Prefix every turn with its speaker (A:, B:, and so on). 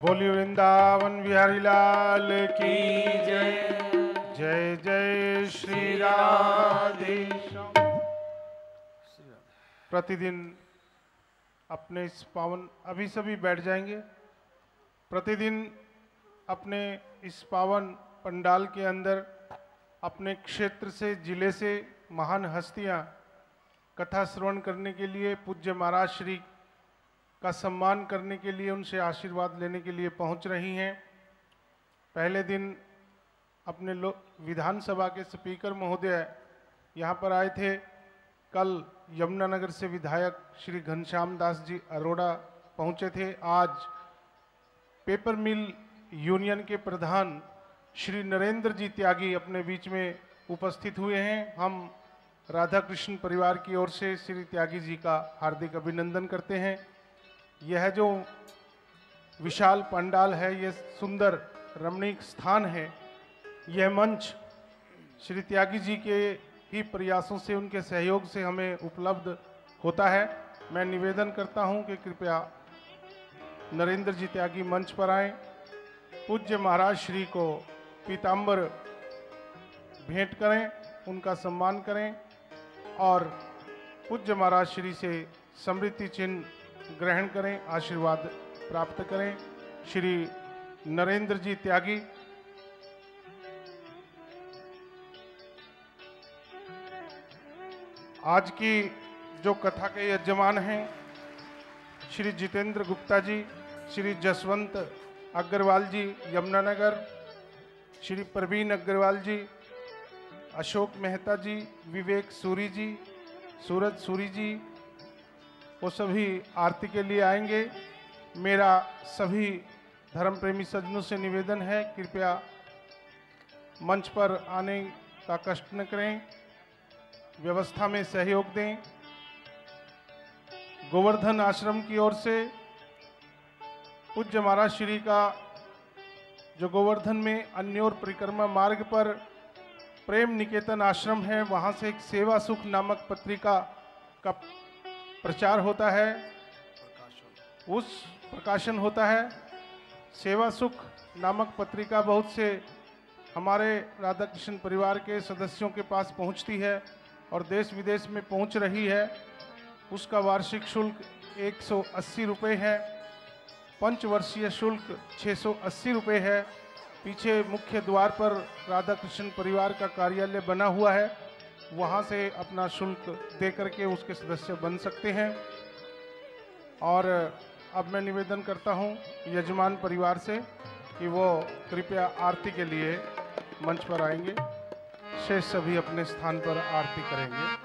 A: बोली वृंदावन बिहारी लाल की
B: जय।
A: जय जय श्री राधे। प्रतिदिन अपने इस पावन अभी सभी बैठ जाएँगे। प्रतिदिन अपने इस पावन पंडाल के अंदर अपने क्षेत्र से ज़िले से महान हस्तियाँ कथा श्रवण करने के लिए पूज्य महाराज श्री का सम्मान करने के लिए, उनसे आशीर्वाद लेने के लिए पहुँच रही हैं। पहले दिन अपने लो, विधानसभा के स्पीकर महोदय यहाँ पर आए थे। कल यमुनानगर से विधायक श्री घनश्याम दास जी अरोड़ा पहुँचे थे। आज पेपर मिल यूनियन के प्रधान श्री नरेंद्र जी त्यागी अपने बीच में उपस्थित हुए हैं। हम राधा कृष्ण परिवार की ओर से श्री त्यागी जी का हार्दिक अभिनंदन करते हैं। यह जो विशाल पंडाल है यह सुंदर रमणीक स्थान है। यह मंच श्री त्यागी जी के ही प्रयासों से, उनके सहयोग से हमें उपलब्ध होता है। मैं निवेदन करता हूँ कि कृपया नरेंद्र जी त्यागी मंच पर आएँ। पूज्य महाराज श्री को पीताम्बर भेंट करें, उनका सम्मान करें और पूज्य महाराज श्री से समृद्धि चिन्ह ग्रहण करें, आशीर्वाद प्राप्त करें। श्री नरेंद्र जी त्यागी। आज की जो कथा के यजमान हैं, श्री जितेंद्र गुप्ता जी, श्री जसवंत अग्रवाल जी, यमुनानगर, श्री प्रवीण अग्रवाल जी, अशोक मेहता जी, विवेक सूरी जी, सूरज सूरी जी वो सभी आरती के लिए आएँगे। मेरा सभी धर्म प्रेमी सज्जनों से निवेदन है, कृपया मंच पर आने का कष्ट न करें, व्यवस्था में सहयोग दें। गोवर्धन आश्रम की ओर से पूज्य महाराज श्री का जो गोवर्धन में अन्योर परिक्रमा मार्ग पर प्रेम निकेतन आश्रम है, वहाँ से एक सेवा सुख नामक पत्रिका का प्रचार होता है। उस प्रकाशन होता है। सेवा सुख नामक पत्रिका बहुत से हमारे राधा कृष्ण परिवार के सदस्यों के पास पहुँचती है और देश विदेश में पहुँच रही है। उसका वार्षिक शुल्क 180 रुपए है। पंचवर्षीय शुल्क 680 रुपए है। पीछे मुख्य द्वार पर राधा कृष्ण परिवार का कार्यालय बना हुआ है। वहाँ से अपना शुल्क दे करके उसके सदस्य बन सकते हैं। और अब मैं निवेदन करता हूँ यजमान परिवार से कि वो कृपया आरती के लिए मंच पर आएँगे, शेष सभी अपने स्थान पर आरती करेंगे।